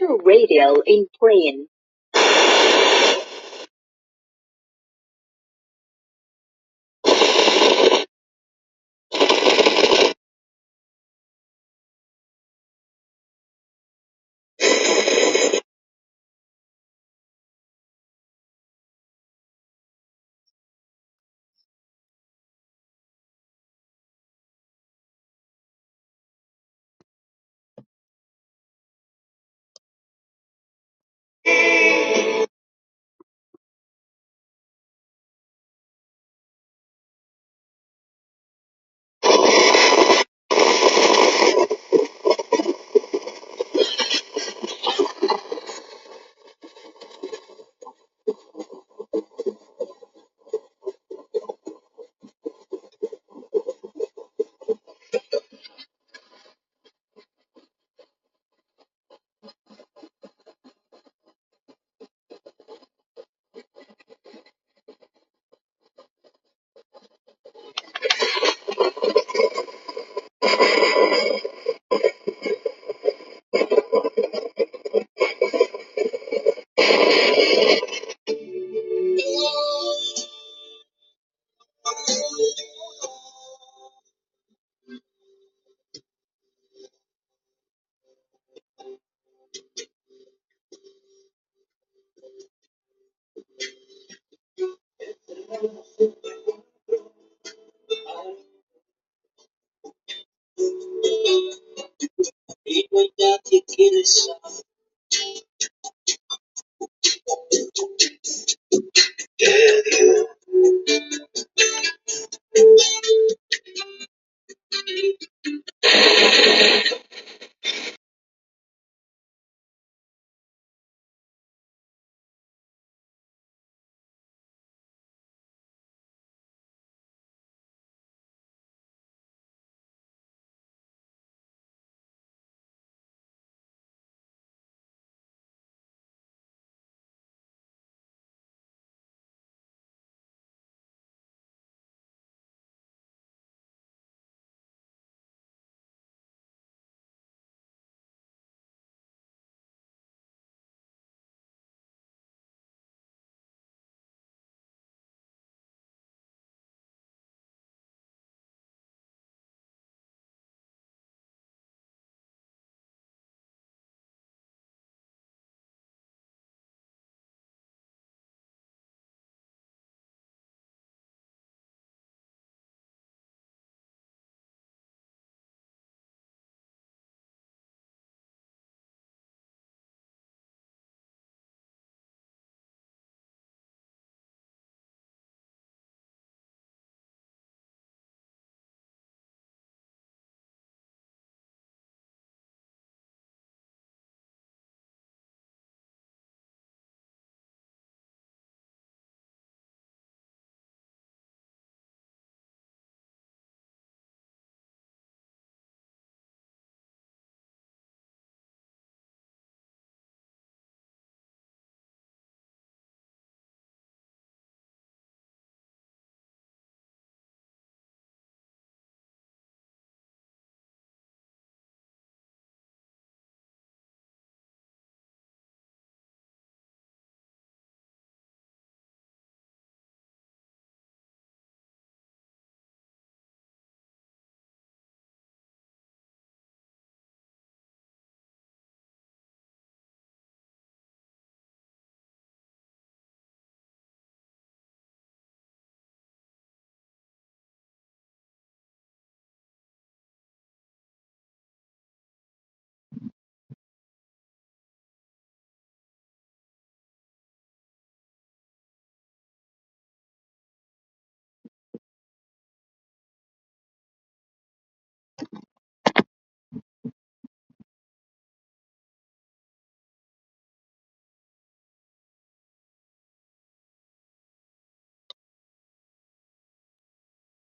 to radio in Plain.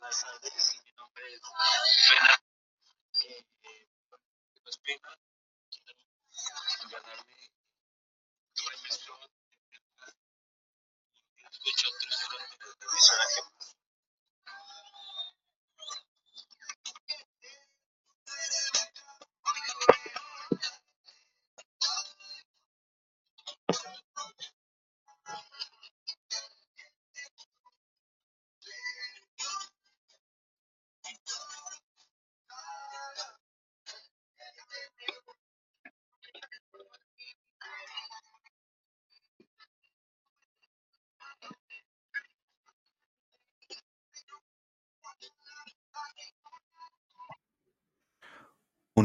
buenas tardes. Mi nombre es Fernando. Eh, eh, pues, primero, quiero ganarme el premio Strong. Escucho tres horas de televisora que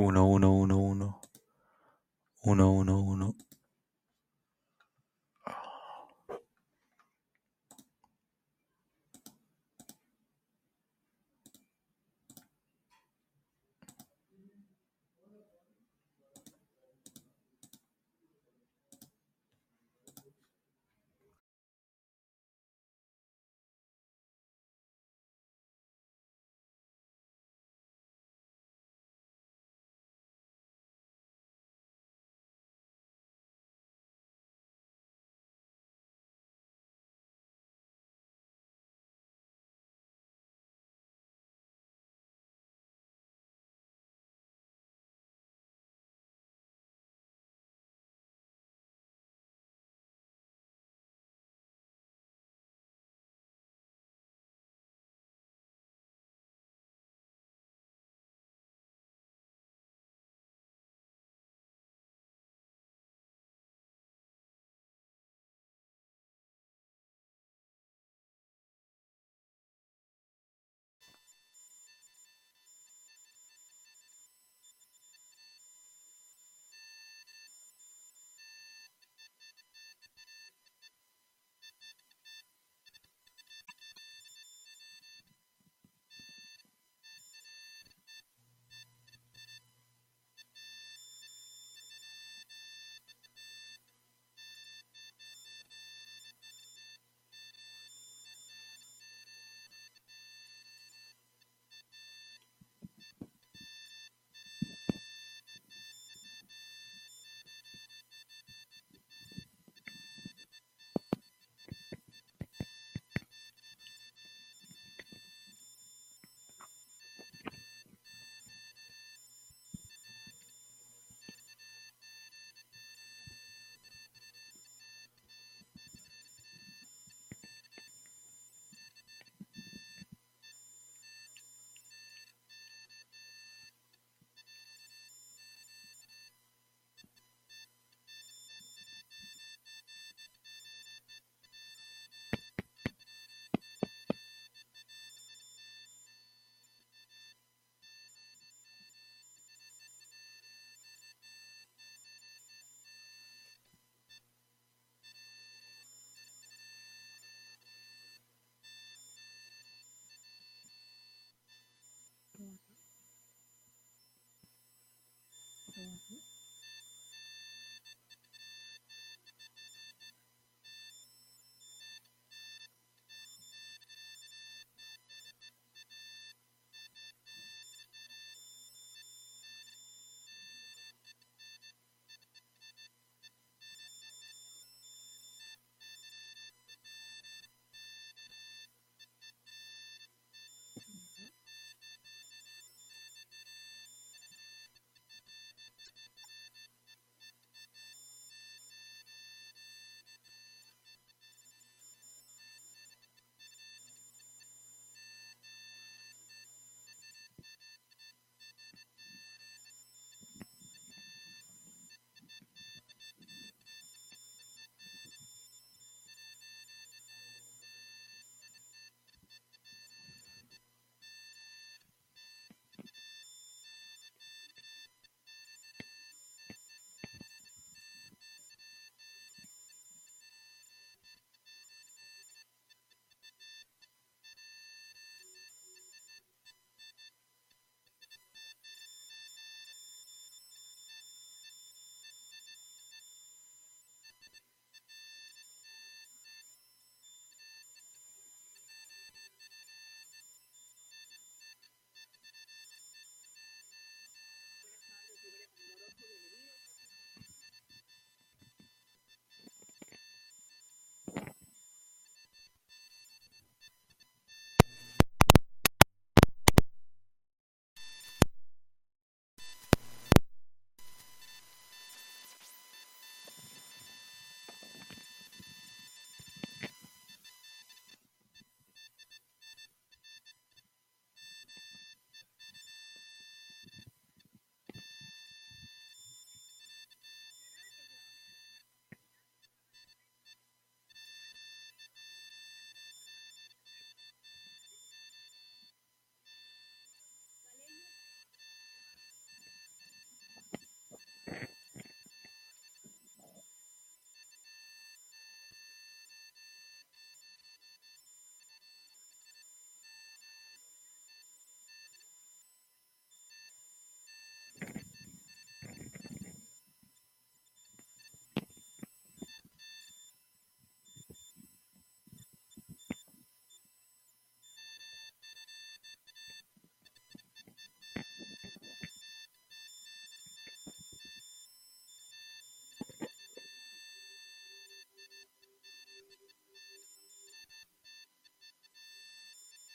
Uno, uno, uno, uno. Uno, uno, uno. Mm-hmm.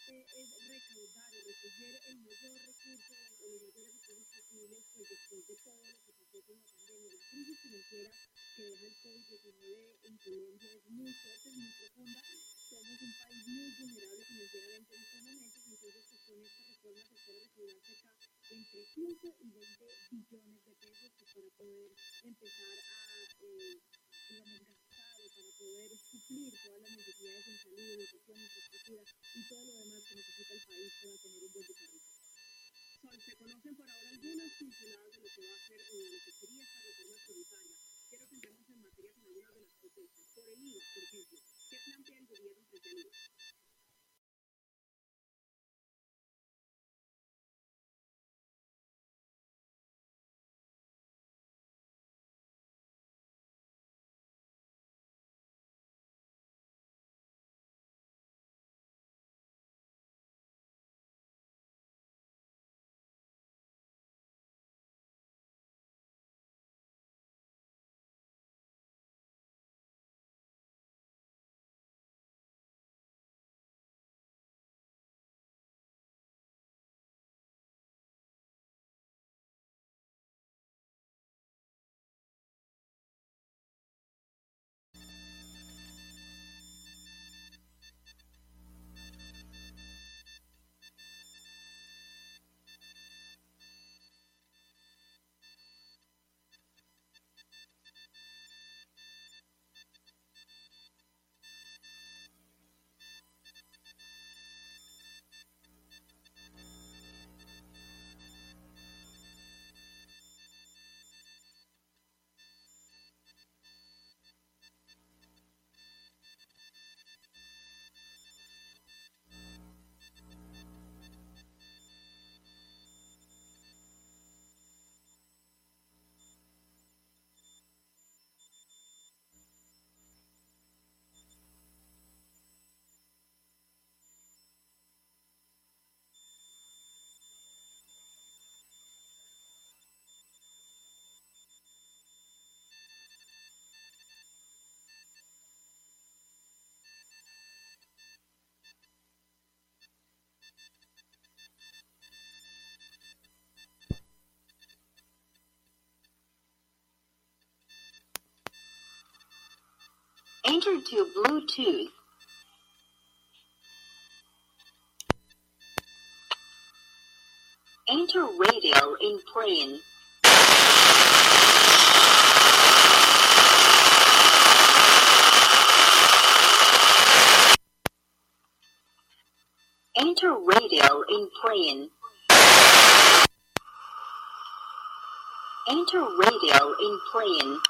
importante es recaudar o recoger el mayor recurso o los mayores recursos posibles pues después de todo lo que pasó con la pandemia, la crisis financiera que deja el COVID-19 conocen por ahora algunas pinceladas de lo que va a ser eh, Enter to Bluetooth. Enter radio in plane. Enter radio in plane. Enter radio in plane.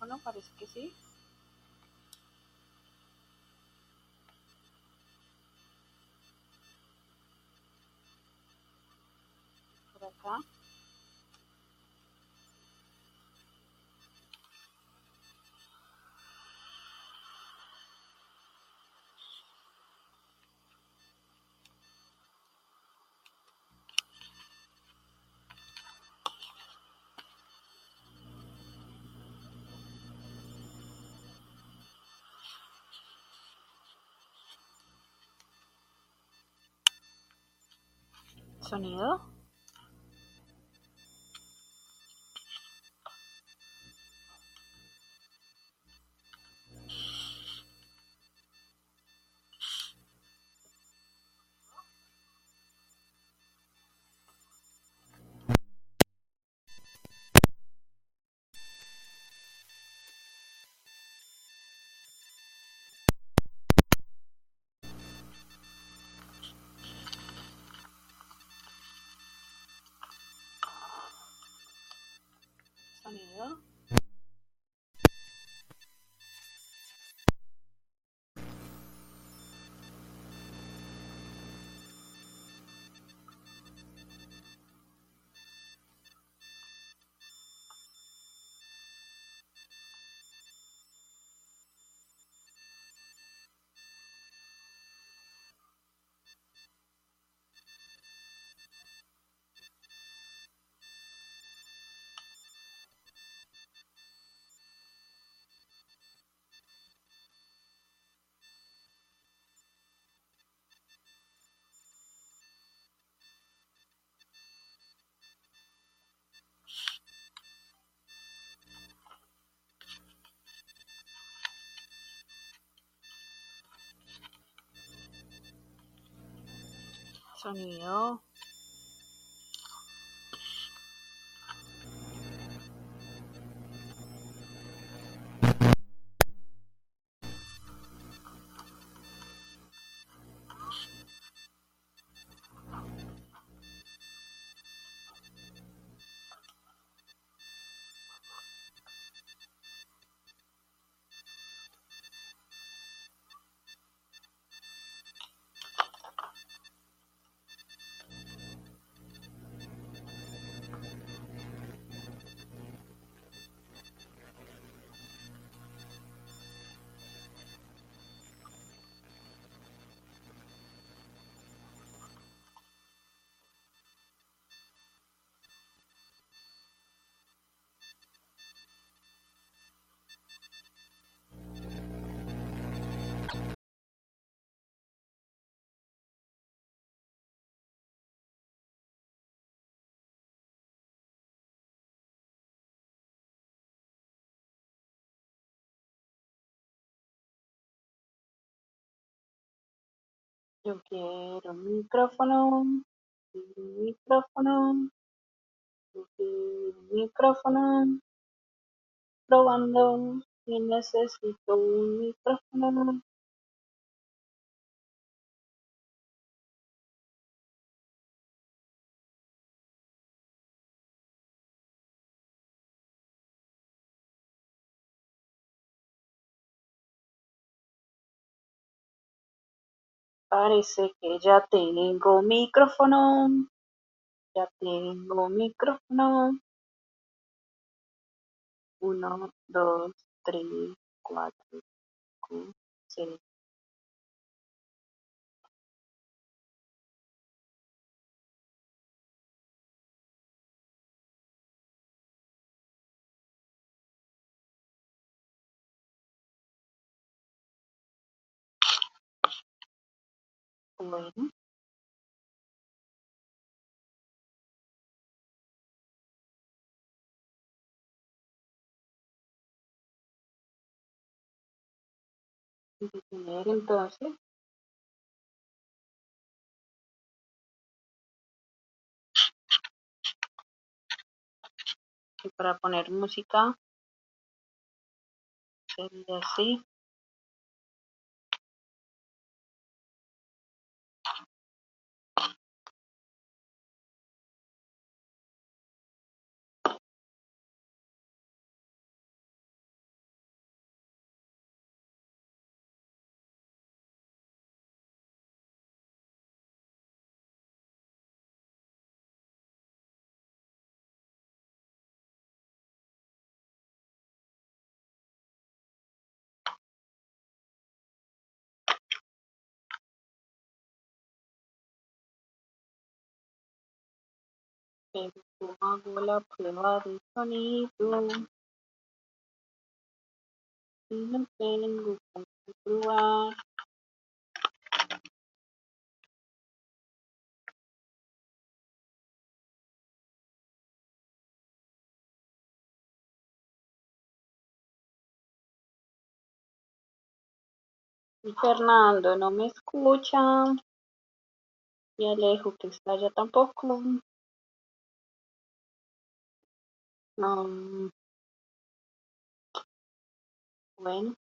Micrófono? Parece que sí. Por acá. Sonido. 추천이에요. Yo quiero un micrófono. Un micrófono. Un micrófono. Probando. Y necesito un micrófono. Parece que ya tengo micrófono. Ya tengo micrófono. Uno, dos, tres, cuatro, cinco, seis. Bueno, detener entonces. Y para poner música sería así. Pero hago la prueba de sonido y no tengo probar. Y Fernando no me escucha. Y Alejo que está allá tampoco. No. Bueno,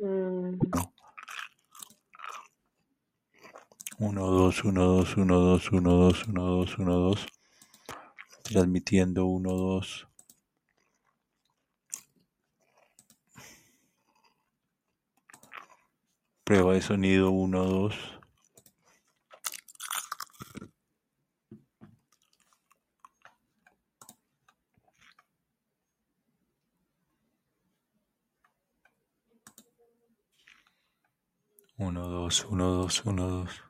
Mm. Uno, dos, uno, dos, uno, dos, uno, dos, uno, dos, uno, dos. Transmitiendo uno, dos. Prueba de sonido uno, dos. 1, 2, 1, 2, 1, 2.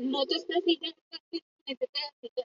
no te estás diciendo que te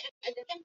Kiswahili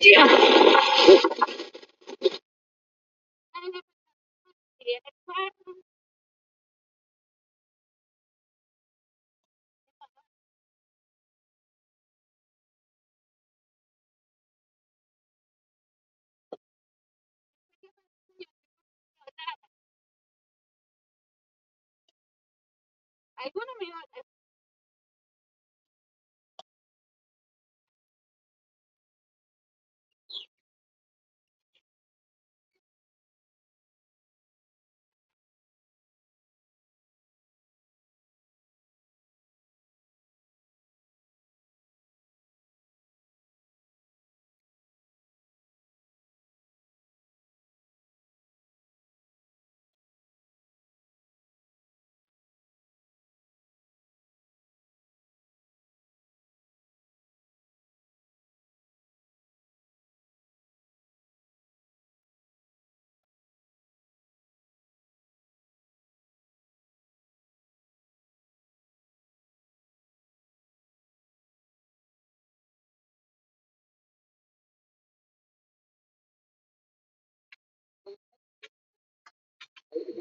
Yeah. Dos, uno, dos. Gracias.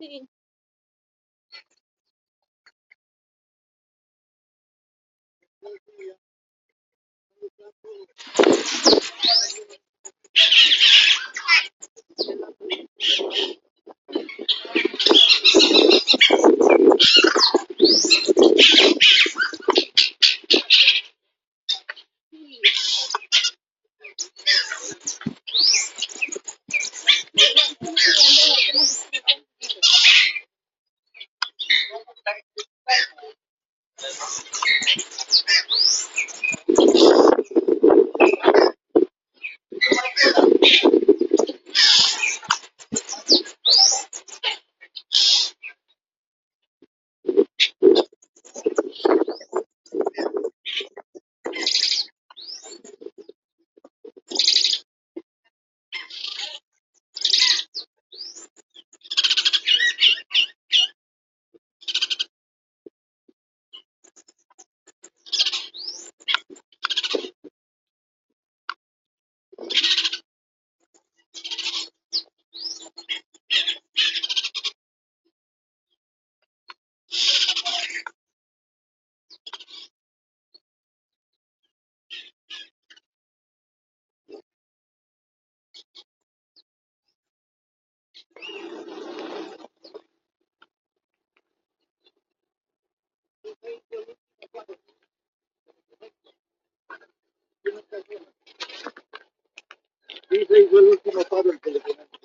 see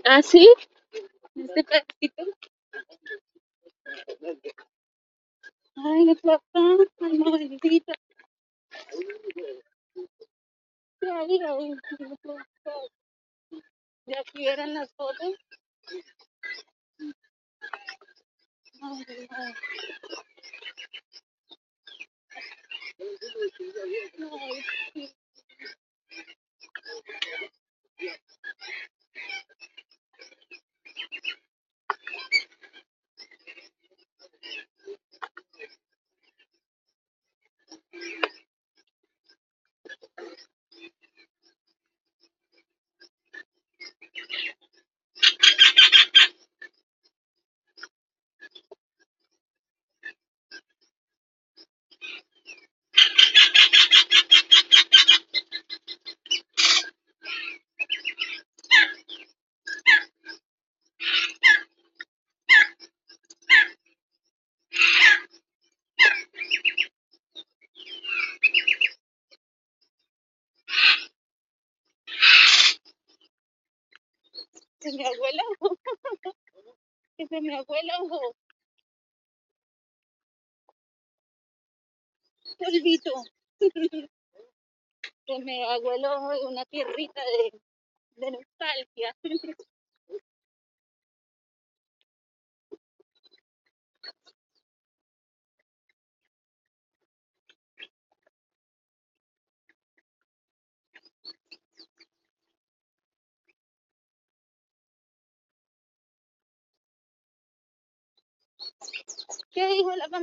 ¿Ah, sí? ¿Este pedacito?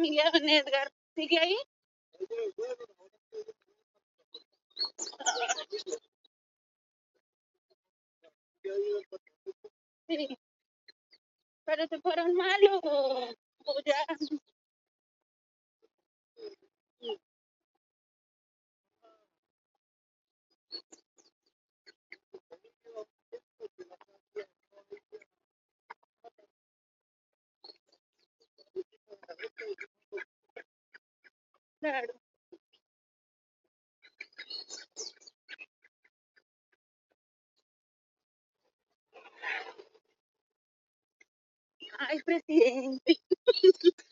familia don Edgar sigue ahí. Sí. Pero se fueron malos o, o ya Claro. Ay, presidente.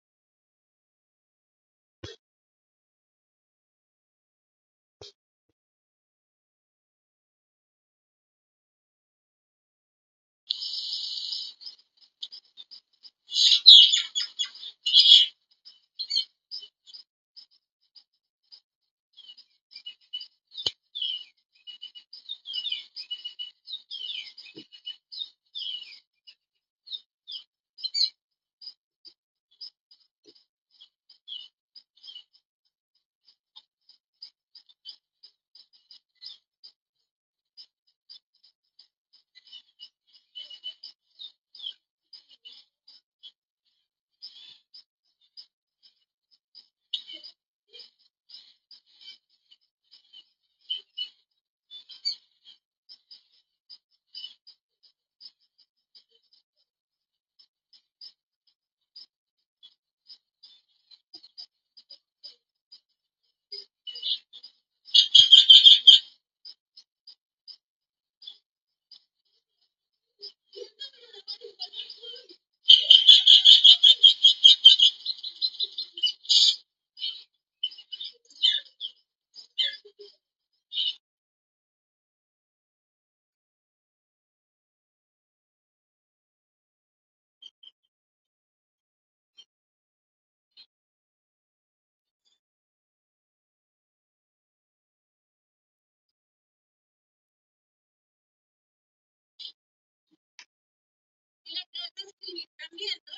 vivir cambiando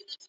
nos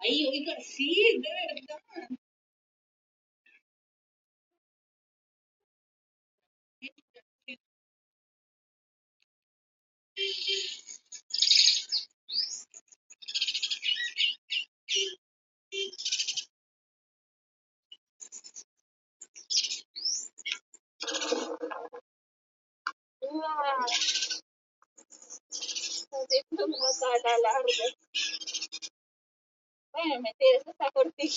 Ay, oiga, sí, de verdad. Así como está la larga. Bueno, mentira, eso está cortito.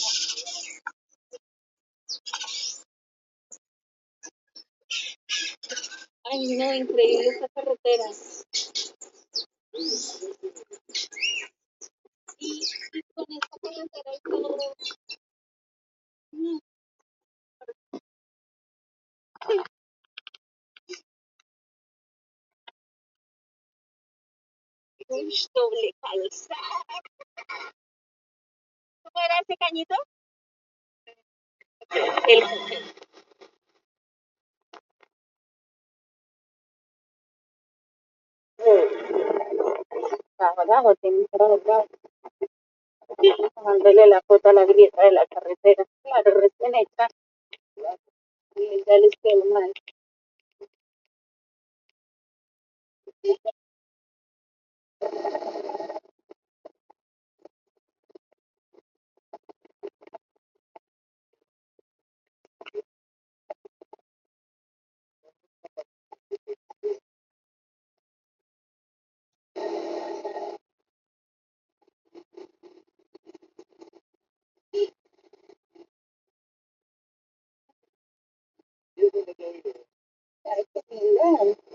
Ay, no, increíble esta carretera. Y con esta carretera y todo. No, uy, doble calzada. ¿Cómo era ese cañito? El Abajo tiene que estar Mándale la foto a la grieta de la carretera. Claro, recién hecha. Y ya les quedó mal. Ay, qué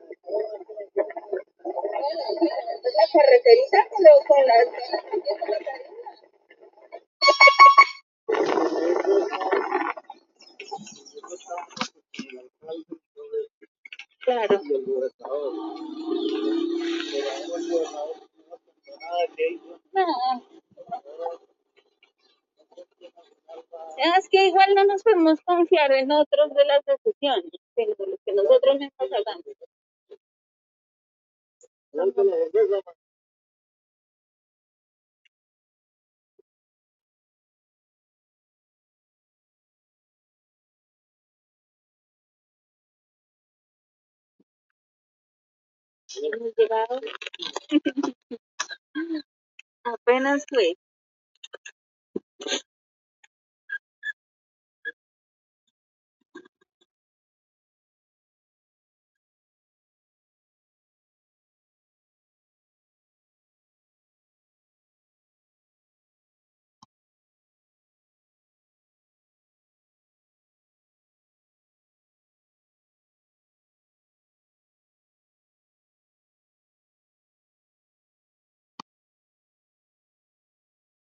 la carreterita pero con la claro. No. Es que igual no nos podemos confiar en otros de las decisiones de lo que nosotros mismos hagamos apenas fue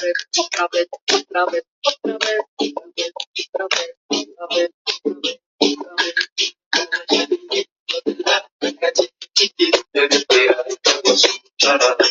poprawy, poprawy, poprawy, poprawy, poprawy, poprawy, poprawy, poprawy, poprawy. Thank you.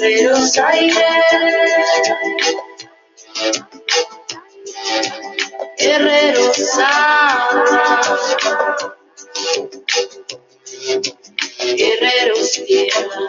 Guerreros aire, guerreros agua, guerreros tierra,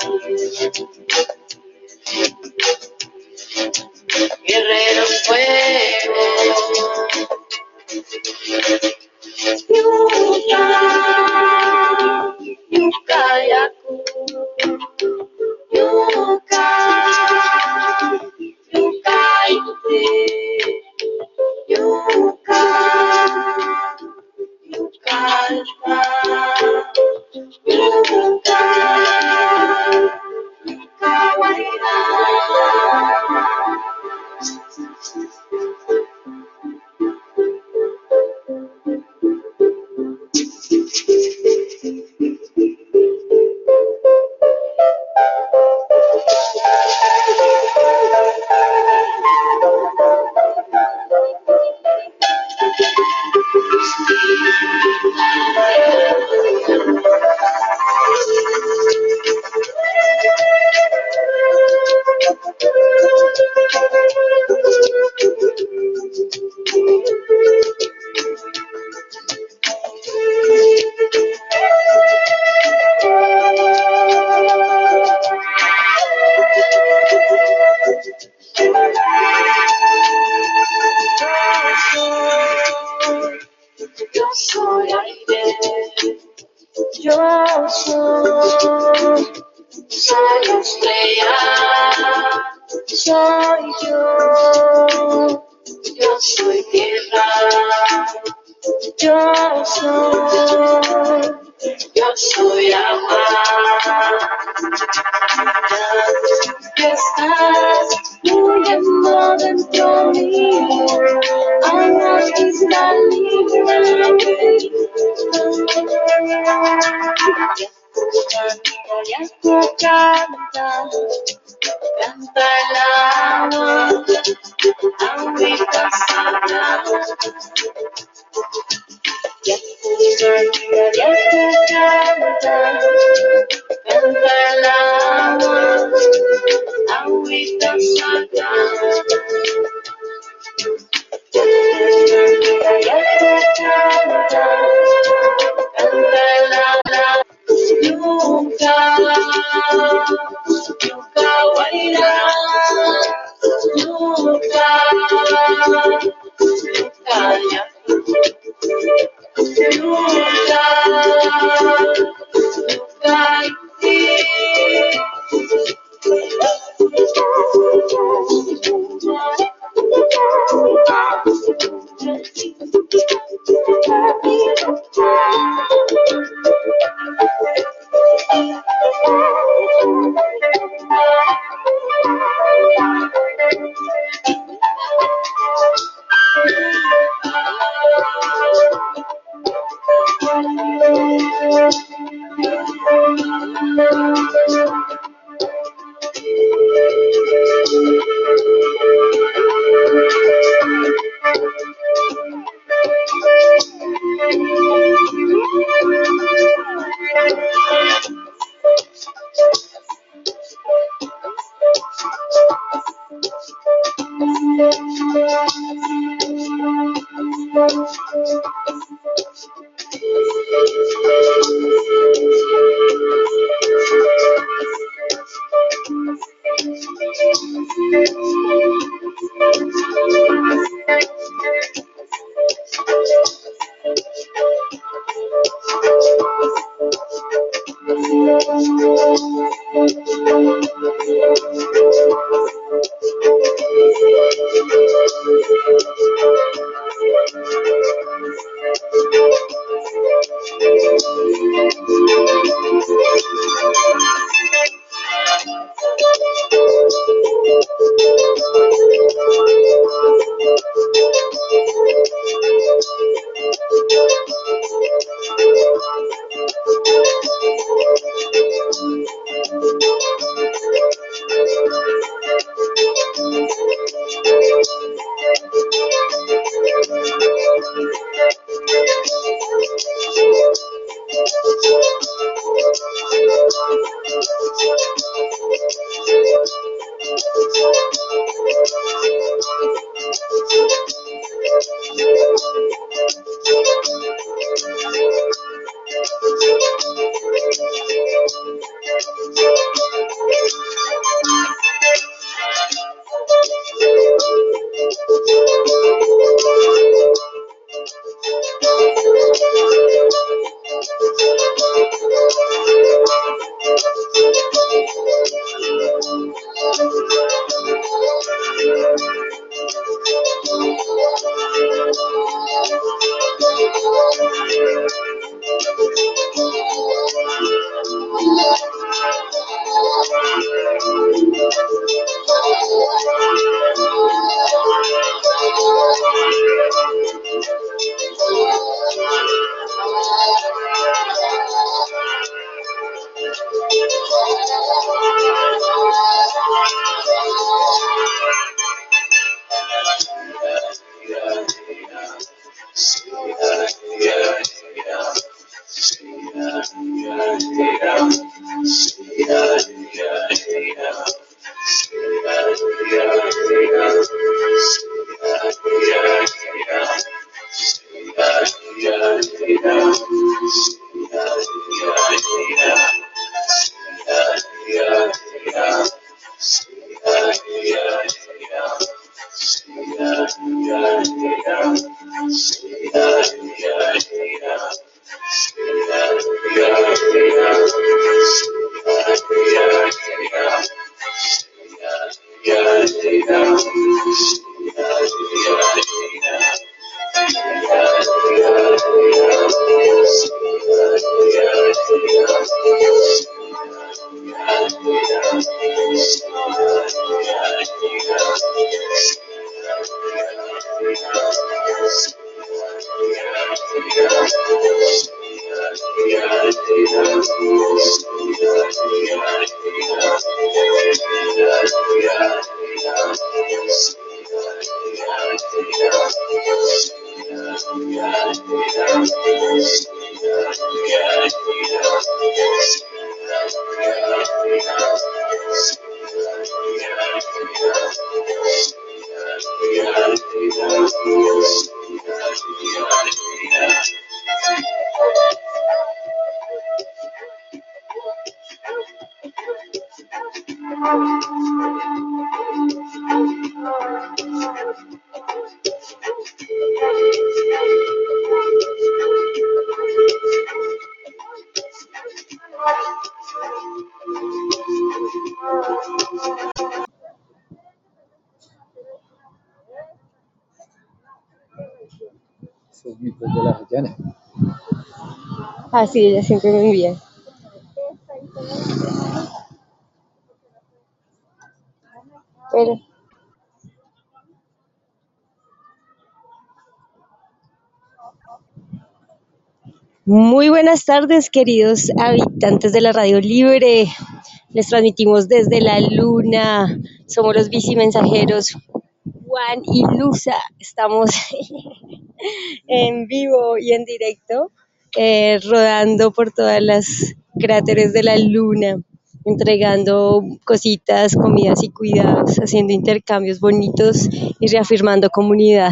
Así, ella siempre envía. Pero, muy buenas tardes, queridos habitantes de la Radio Libre. Les transmitimos desde la luna. Somos los bicimensajeros Juan y Luza. Estamos en vivo y en directo, eh, rodando por todas las cráteres de la luna, entregando cositas, comidas y cuidados, haciendo intercambios bonitos y reafirmando comunidad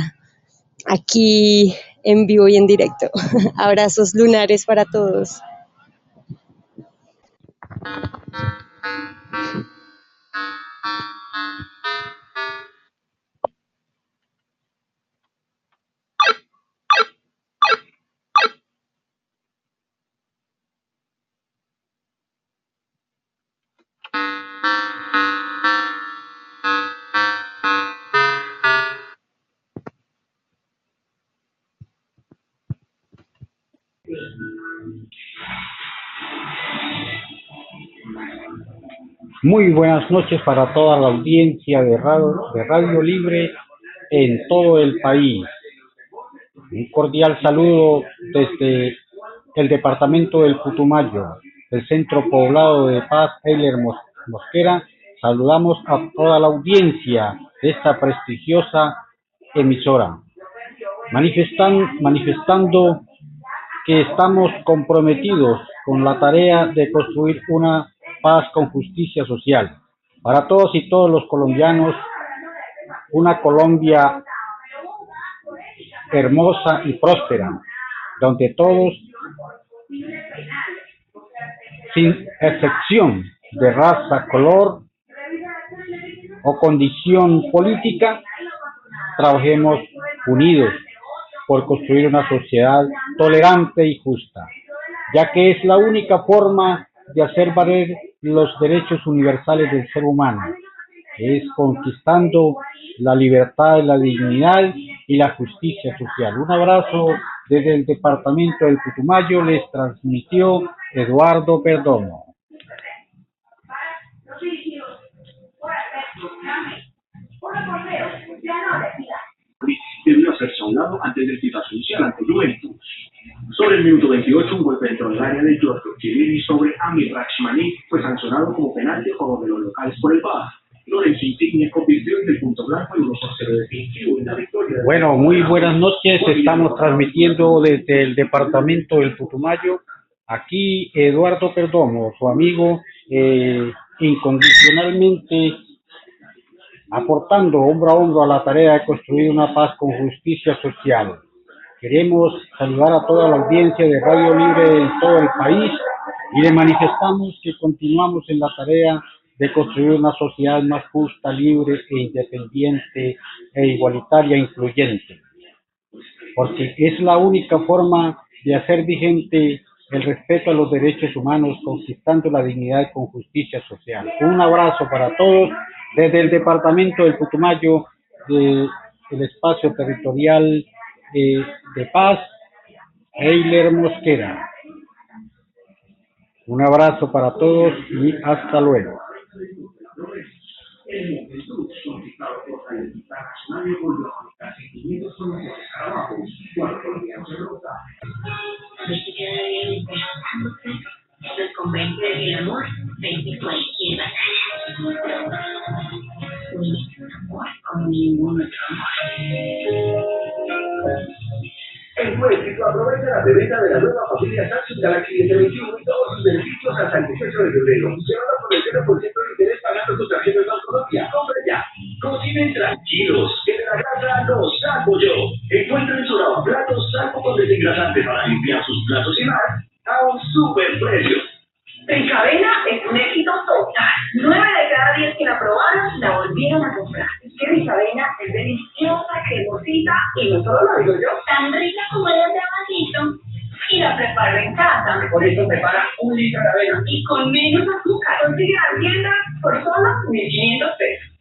aquí en vivo y en directo. Abrazos lunares para todos. Muy buenas noches para toda la audiencia de Radio, de Radio Libre en todo el país. Un cordial saludo desde el departamento del Putumayo, el centro poblado de Paz, Eiler Mos- Mosquera. Saludamos a toda la audiencia de esta prestigiosa emisora, manifestan, manifestando que estamos comprometidos con la tarea de construir una paz con justicia social. Para todos y todos los colombianos, una Colombia hermosa y próspera, donde todos, sin excepción de raza, color o condición política, trabajemos unidos por construir una sociedad tolerante y justa, ya que es la única forma de hacer valer los derechos universales del ser humano, es conquistando la libertad, la dignidad y la justicia social. Un abrazo desde el departamento del Putumayo les transmitió Eduardo Perdomo. antes titazo inicial ante Juventus. Sobre el minuto 28, un golpe dentro del área de Giorgio Chiellini sobre Amir Rachmani fue sancionado como penalti a favor de los locales por el VAR. Lorenzo Insigne convirtió en el punto blanco y 1 por 0 definitivo en la victoria. Bueno, muy buenas noches. Estamos transmitiendo desde el departamento del Putumayo. Aquí Eduardo Perdomo, su amigo, eh, incondicionalmente aportando hombro a hombro a la tarea de construir una paz con justicia social. Queremos saludar a toda la audiencia de Radio Libre en todo el país y le manifestamos que continuamos en la tarea de construir una sociedad más justa, libre e independiente e igualitaria incluyente. Porque es la única forma de hacer vigente el respeto a los derechos humanos, conquistando la dignidad con justicia social. Un abrazo para todos desde el departamento del Putumayo, del espacio territorial de paz, Eiler Mosquera. Un abrazo para todos y hasta luego. En México aprovecha la preventa de la nueva familia Samsung Galaxy S21 y todos sus beneficios hasta el 18 de febrero. Lleva por el 0% de interés pagando tu tarjeta de Banco Colombia. ¡Compra ya! Cocinen tranquilos, de la casa los saco yo. Encuentren su lavaplatos saco con desengrasante para limpiar sus platos y más a un super precio. En cadena es un éxito total. Nueve de cada diez que la probaron la volvieron a comprar. Es que mi cadena es deliciosa, cremosita y no solo lo digo yo, tan rica como el de. Y la preparo en casa. Por eso prepara un litro de avena. Y con menos azúcar. Consigue la tienda por solo 1.500 pesos.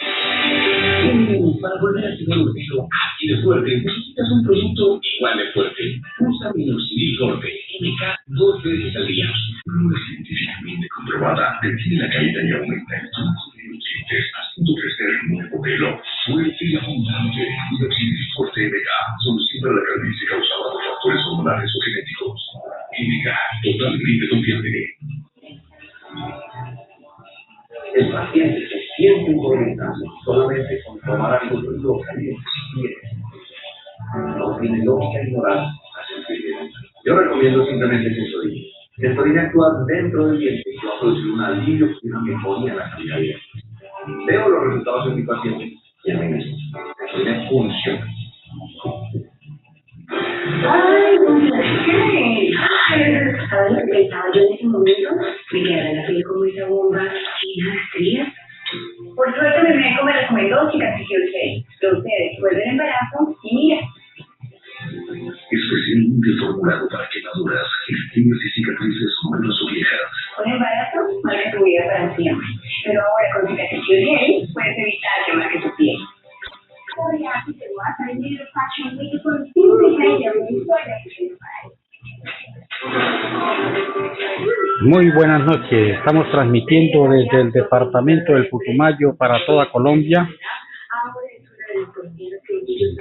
Mm, Para volver a tener un pelo de fuerte, necesitas un producto igual de fuerte. Usa minoxidil Forte, MK, dos veces al día. Es científicamente comprobada, detiene la caída y aumenta el flujo de nutrientes, haciendo crecer el nuevo pelo fuerte y abundante. Minoxidil Forte MK, solución para la calvicie causada por factores hormonales o genéticos. MK, totalmente confiable. El paciente se siente inconveniente solamente con tomar algo duro caliente si quiere. No tiene lógica ignorar la sensibilidad. Yo recomiendo simplemente Sensodyne. Sensodyne actúa dentro del diente y va a producir un alivio y una mejoría en la calidad de vida. Veo los resultados en mi paciente y en mí mismo. Funciona. Ay, ¿qué? Ay, ¿sabes lo yo en ese momento? Me quedaba la piel como esa bomba llena de estrías. Por suerte mi médico me recomendó cicatricio 6. Lo usé después del embarazo y mira. Especialmente formulado para quemaduras, estrellas y cicatrices nuevas o viejas. Un embarazo marca tu vida para siempre. Pero ahora con cicatricio 6 puedes evitar que marque tu piel. Muy buenas noches. Estamos transmitiendo desde el departamento del Putumayo para toda Colombia.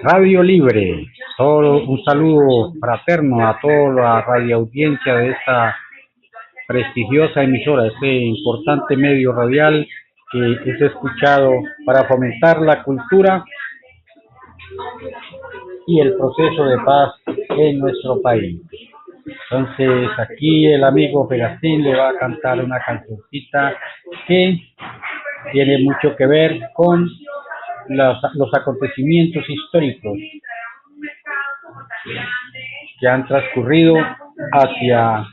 Radio Libre. Un saludo fraterno a toda la radioaudiencia de esta prestigiosa emisora, este importante medio radial que es escuchado para fomentar la cultura y el proceso de paz en nuestro país. Entonces aquí el amigo Pegastín le va a cantar una cancioncita que tiene mucho que ver con los, los acontecimientos históricos que han transcurrido hacia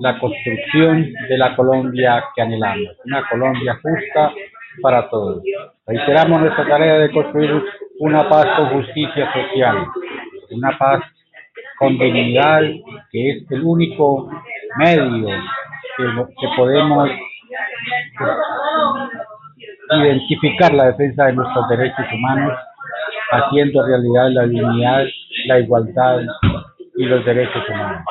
la construcción de la Colombia que anhelamos, una Colombia justa para todos. Reiteramos nuestra tarea de construir una paz con justicia social, una paz con dignidad, que es el único medio que, podemos identificar la defensa de nuestros derechos humanos, haciendo realidad la dignidad la igualdad y los derechos humanos.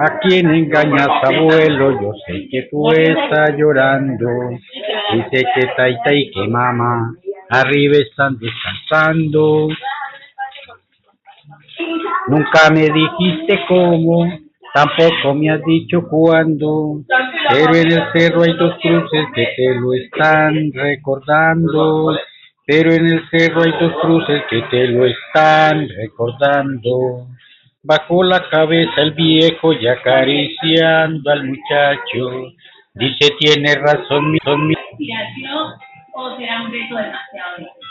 ¿A quién engañas, abuelo? Yo sé que tú estás llorando. Dice que taita y que mamá arriba están descansando. Nunca me dijiste cómo, tampoco me has dicho cuándo. Pero en el cerro hay dos cruces que te lo están recordando. Pero en el cerro hay dos cruces que te lo están recordando. Bajó la cabeza el viejo y acariciando al muchacho. Dice, tiene razón, son mi... o será un reto demasiado difícil?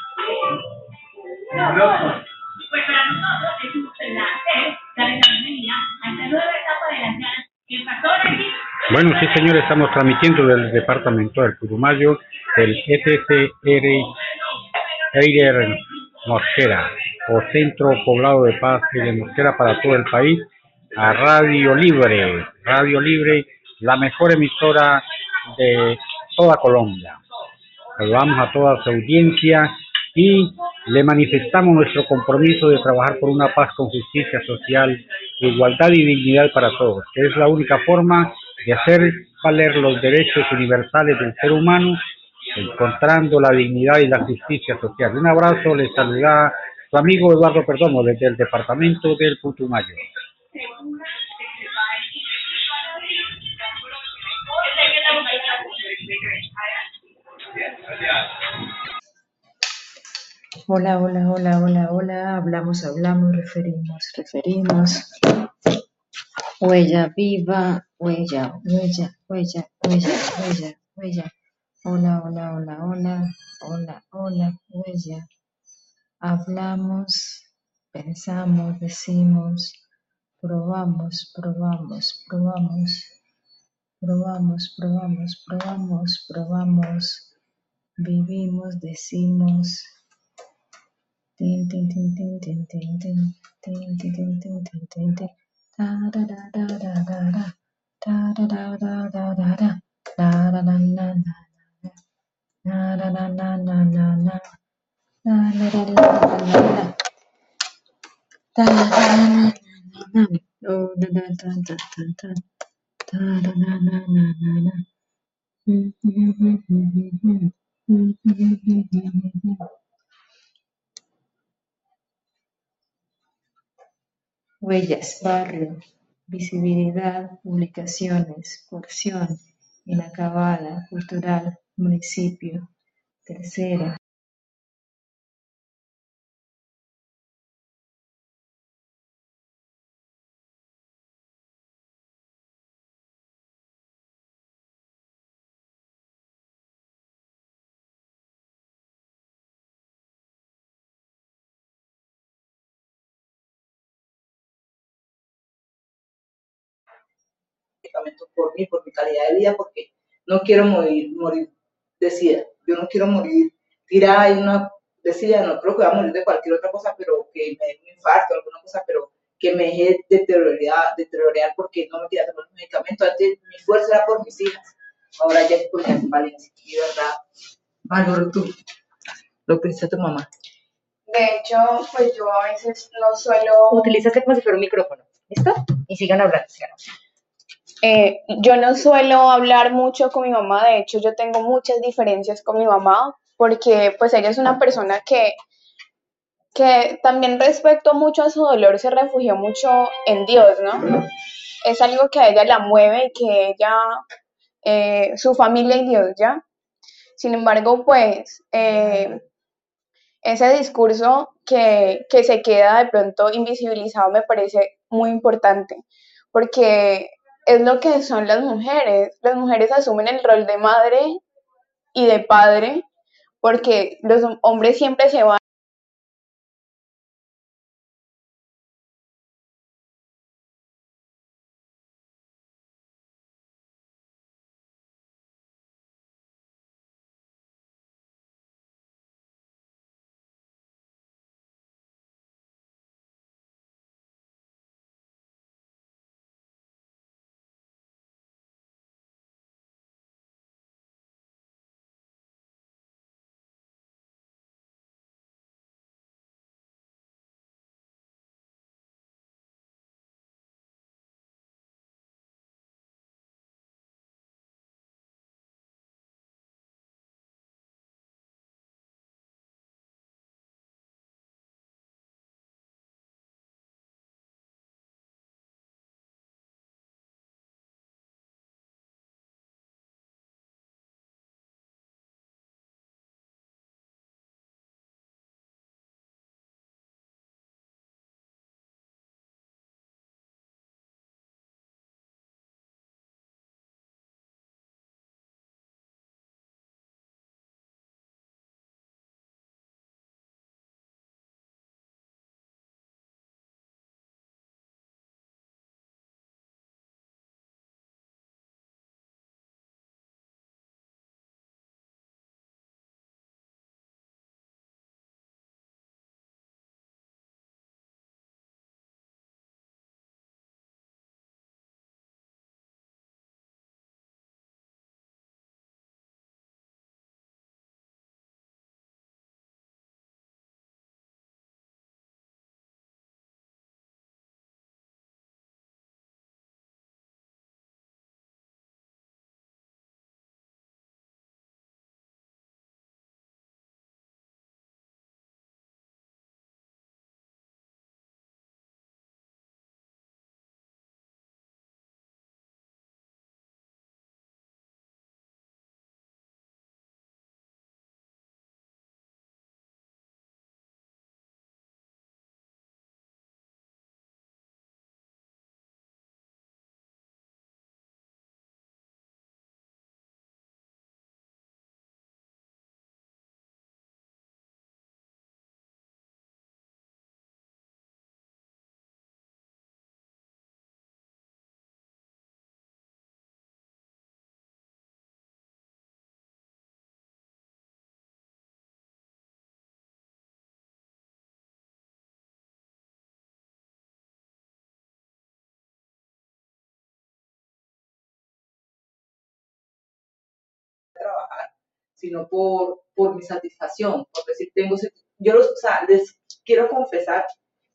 Pues para nosotros es un placer darles la bienvenida a esta nueva etapa de las ganas que pasó aquí. Bueno, sí, señor, estamos transmitiendo desde el departamento del Putumayo, del FCR Eider Mosquera, o Centro Poblado de Paz de Mosquera para todo el país, a Radio Libre, Radio Libre, la mejor emisora de toda Colombia. Saludamos a toda su audiencia y le manifestamos nuestro compromiso de trabajar por una paz con justicia social, igualdad y dignidad para todos, que es la única forma de hacer valer los derechos universales del ser humano, encontrando la dignidad y la justicia social. Un abrazo, les saluda su amigo Eduardo Perdomo desde el departamento del Putumayo. Hola, hola, hola, hola, hola. Hablamos, hablamos, referimos, referimos. Huella viva, huella, huella, huella, huella, huella, huella. Hola, hola, hola, hola, hola, hola, huella. Hablamos, pensamos, decimos, probamos, probamos, probamos, probamos, probamos, probamos, probamos, vivimos, decimos. Huellas, barrio, visibilidad, publicaciones, porción, inacabada, cultural, municipio, tercera. Medicamentos por mí, por mi calidad de vida, porque no quiero morir, morir de SIDA. Yo no quiero morir tirada en una de SIDA, no creo que voy a morir de cualquier otra cosa, pero que me dé un infarto, alguna cosa, pero que me deje deteriorar, deteriorar porque no me quería tomar los medicamentos. Antes mi fuerza era por mis hijas, ahora ya es por mi Valencia. Y de verdad, valoro tú lo que dice tu mamá. De hecho, pues yo a veces no suelo... Utilízate como si fuera un micrófono. ¿Listo? Y sigan hablando. sigan hablando. Eh, yo no suelo hablar mucho con mi mamá, de hecho yo tengo muchas diferencias con mi mamá porque pues ella es una persona que, que también respecto mucho a su dolor se refugió mucho en Dios, ¿no? Es algo que a ella la mueve y que ella, eh, su familia y Dios, ¿ya? Sin embargo, pues eh, ese discurso que, que se queda de pronto invisibilizado me parece muy importante porque es lo que son las mujeres. Las mujeres asumen el rol de madre y de padre porque los hombres siempre se van trabajar, sino por, por mi satisfacción, por decir, tengo, yo los, o sea, les quiero confesar,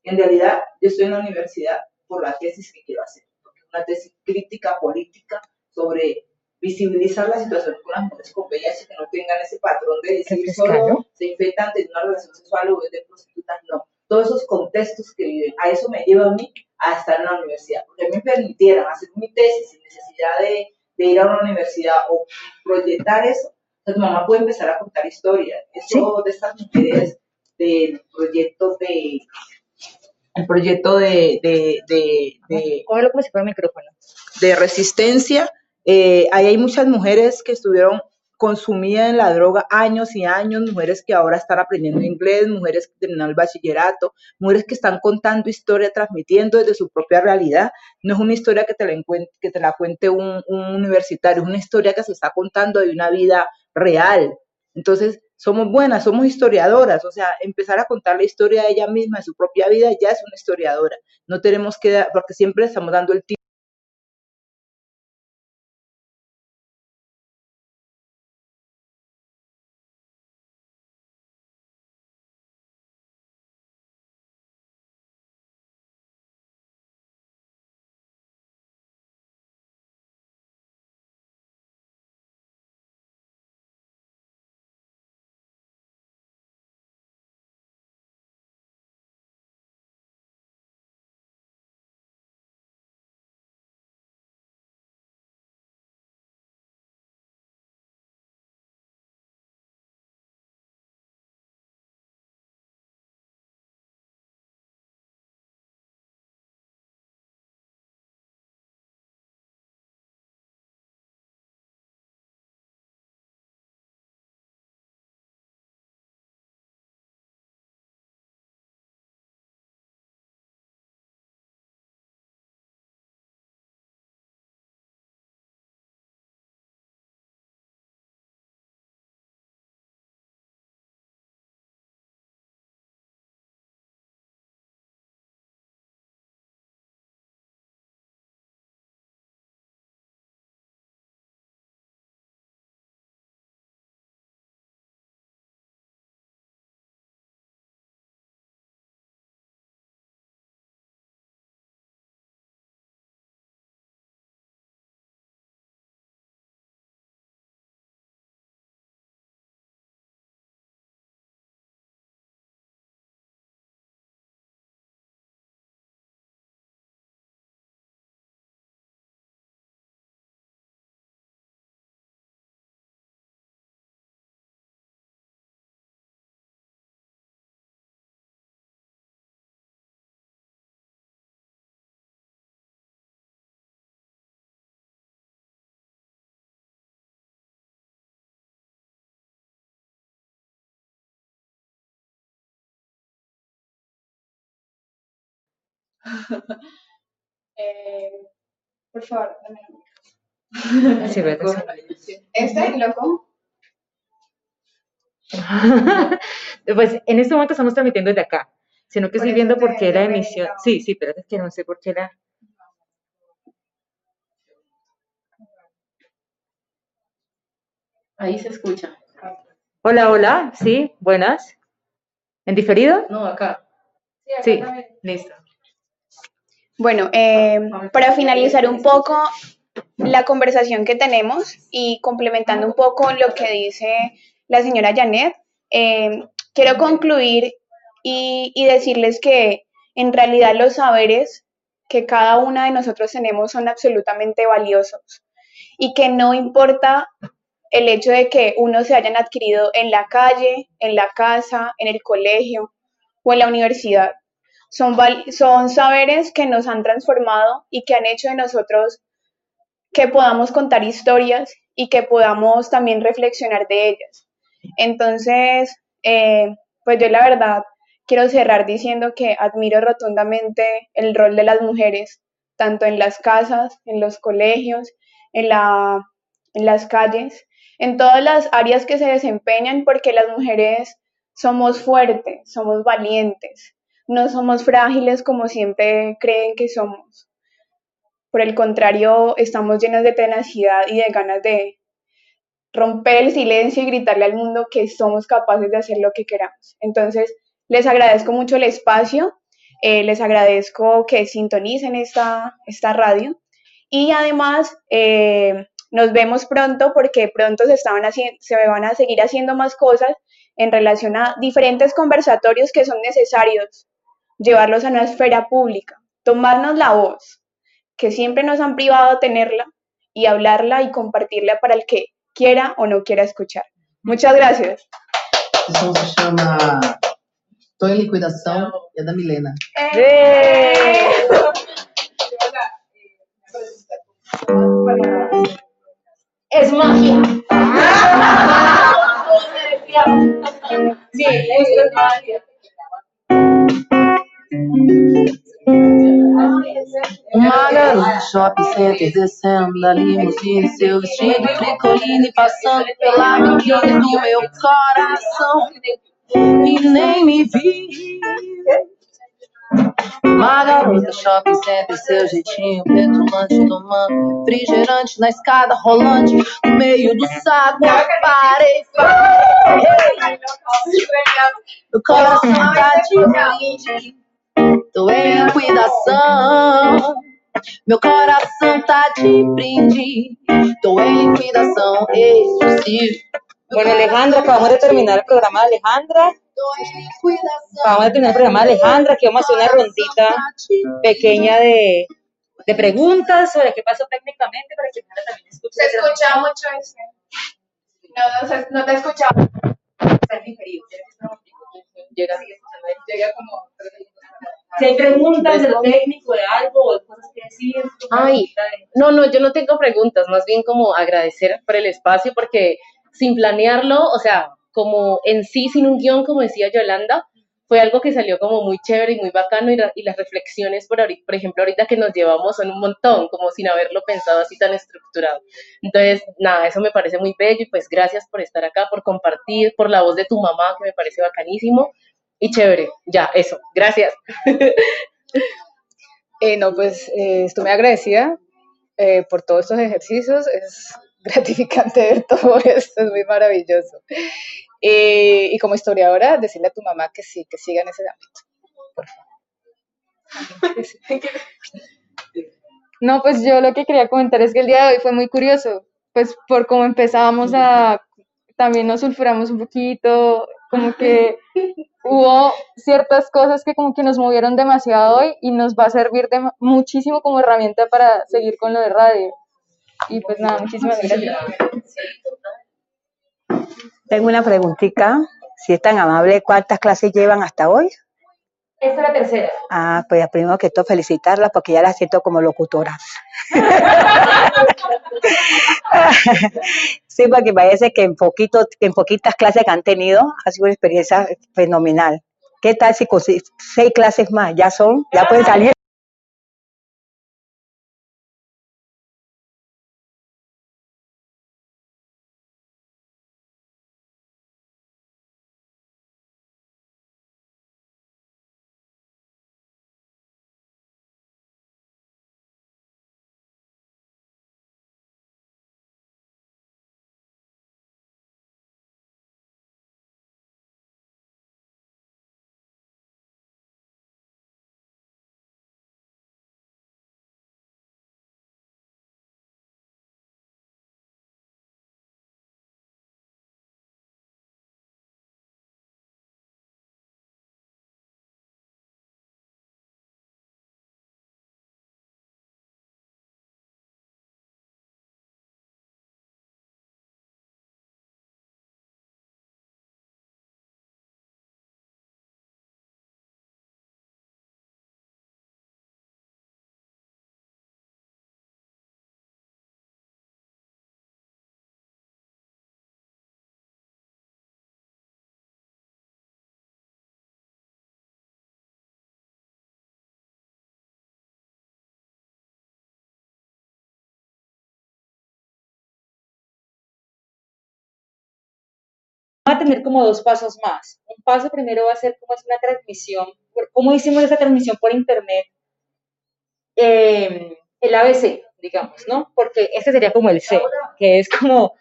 en realidad yo estoy en la universidad por la tesis que quiero hacer, porque es una tesis crítica política sobre visibilizar la situación con las mujeres con VIH que no tengan ese patrón de decir solo se infectan de una relación sexual o de prostitutas, no. Todos esos contextos que viven, a eso me lleva a mí a estar en la universidad, porque me permitieran hacer mi tesis sin necesidad de, de ir a una universidad o proyectar eso, entonces mi mamá puede empezar a contar historias. Eso de estas mujeres del proyecto de el proyecto de, de, de, de, como si fuera un micrófono. de resistencia, eh, ahí hay muchas mujeres que estuvieron consumidas en la droga años y años, mujeres que ahora están aprendiendo inglés, mujeres que terminaron el bachillerato, mujeres que están contando historia, transmitiendo desde su propia realidad. No es una historia que te la, que te la cuente un, un universitario, es una historia que se está contando de una vida real. Entonces, somos buenas, somos historiadoras, o sea, empezar a contar la historia de ella misma, de su propia vida, ya es una historiadora. No tenemos que, porque siempre estamos dando el tiempo. Eh, por favor, dame micro. Sí. ¿Este, loco? pues en este momento estamos transmitiendo desde acá, sino que Por estoy viendo por qué la emisión. Sí, sí, pero es que no sé por qué la. Ahí se escucha. Hola, hola, sí, buenas. ¿En diferido? No, acá. Sí, listo. Bueno, eh, para finalizar un poco la conversación que tenemos y complementando un poco lo que dice la señora Janet, eh, quiero concluir y, y decirles que en realidad los saberes que cada una de nosotros tenemos son absolutamente valiosos y que no importa el hecho de que unos se hayan adquirido en la calle, en la casa, en el colegio o en la universidad. Son, son saberes que nos han transformado y que han hecho de nosotros que podamos contar historias y que podamos también reflexionar de ellas. Entonces, eh, pues yo la verdad quiero cerrar diciendo que admiro rotundamente el rol de las mujeres, tanto en las casas, en los colegios, en, la, en las calles, en todas las áreas que se desempeñan, porque las mujeres somos fuertes, somos valientes, no somos frágiles como siempre creen que somos. Por el contrario, estamos llenas de tenacidad y de ganas de romper el silencio y gritarle al mundo que somos capaces de hacer lo que queramos. Entonces, les agradezco mucho el espacio, eh, les agradezco que sintonicen esta, esta radio y además eh, nos vemos pronto porque pronto se, estaban se van a seguir haciendo más cosas en relación a diferentes conversatorios que son necesarios, llevarlos a una esfera pública, tomarnos la voz, que siempre nos han privado de tenerla y hablarla y compartirla para el que quiera o no quiera escuchar. Muchas gracias. Som se chama Tô em Liquidação e é da Milena. Es magia. Sí, es magia. Uma garota no shopping center descendo da limusine Seu vestido tricoline passando pela biquíni do meu coração. E nem me vi. Uma garota shopping center, seu jeitinho petulante Tomando refrigerante na escada rolante No meio do saguão parei, parei Meu coração tá de brinde Em liquidação. Meu coração tá de brinde. Tô em liquidação exclusiva. Bueno, Alejandra, acabamos de terminar el programa de Alejandra. Acabamos de terminar el programa de Alejandra. Aquí vamos a hacer una rondita pequeña de, de preguntas sobre qué pasó técnicamente para que Alejandra también escuche. Se escucha mucho ese. No, no, se- no te escuchaba. Está diferido. Llega, llega como... Si hay preguntas de lo técnico, de algo, o de cosas que decir. Ay, no, no, yo no tengo preguntas, más bien como agradecer por el espacio, porque sin planearlo, o sea, como en sí, sin un guion, como decía Yolanda, fue algo que salió como muy chévere y muy bacano, y, la- y las reflexiones, por, ahorita, por ejemplo, ahorita que nos llevamos son un montón, como sin haberlo pensado así tan estructurado. Entonces, nada, eso me parece muy bello, y pues gracias por estar acá, por compartir, por la voz de tu mamá, que me parece bacanísimo, y chévere, ya, eso, gracias. Eh, no, pues eh, estoy muy agradecida eh, por todos estos ejercicios. Es gratificante ver todo esto, es muy maravilloso. Eh, y como historiadora, decirle a tu mamá que sí, que siga en ese ámbito. Por favor. No, pues yo lo que quería comentar es que el día de hoy fue muy curioso, pues por cómo empezábamos a, también nos sulfuramos un poquito, como que hubo ciertas cosas que como que nos movieron demasiado hoy y nos va a servir de muchísimo como herramienta para seguir con lo de radio. Y pues nada, muchísimas gracias. Tengo una preguntita, si es tan amable, ¿cuántas clases llevan hasta hoy? Esta es la tercera. Ah, pues primero que todo felicitarlas porque ya las siento como locutoras. Sí, porque parece que en poquito, en poquitas clases que han tenido ha sido una experiencia fenomenal. ¿Qué tal si seis clases más ya son, ya pueden salir? Va a tener como dos pasos más. Un paso primero va a ser cómo es una transmisión, por- cómo hicimos esa transmisión por internet, eh, el ABC, digamos, ¿no? Porque este sería como el C, que es como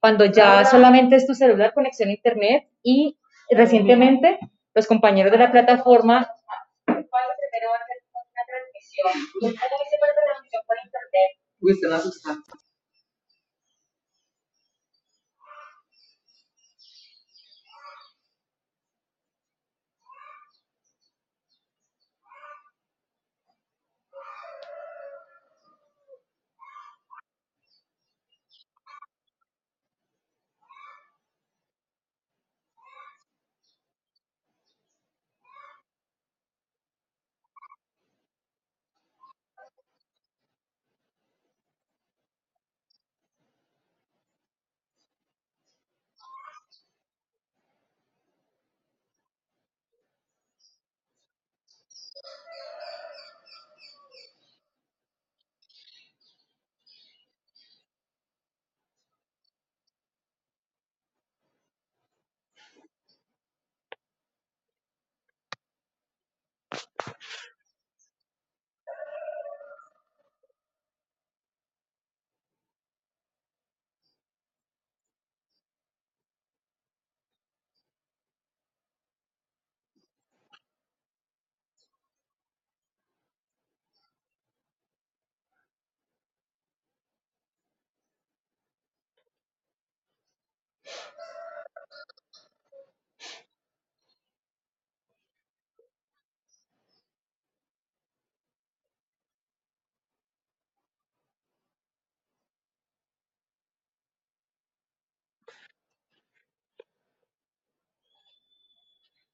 cuando ya solamente es tu celular, conexión a internet y recientemente los compañeros de la plataforma Uy, están asustados.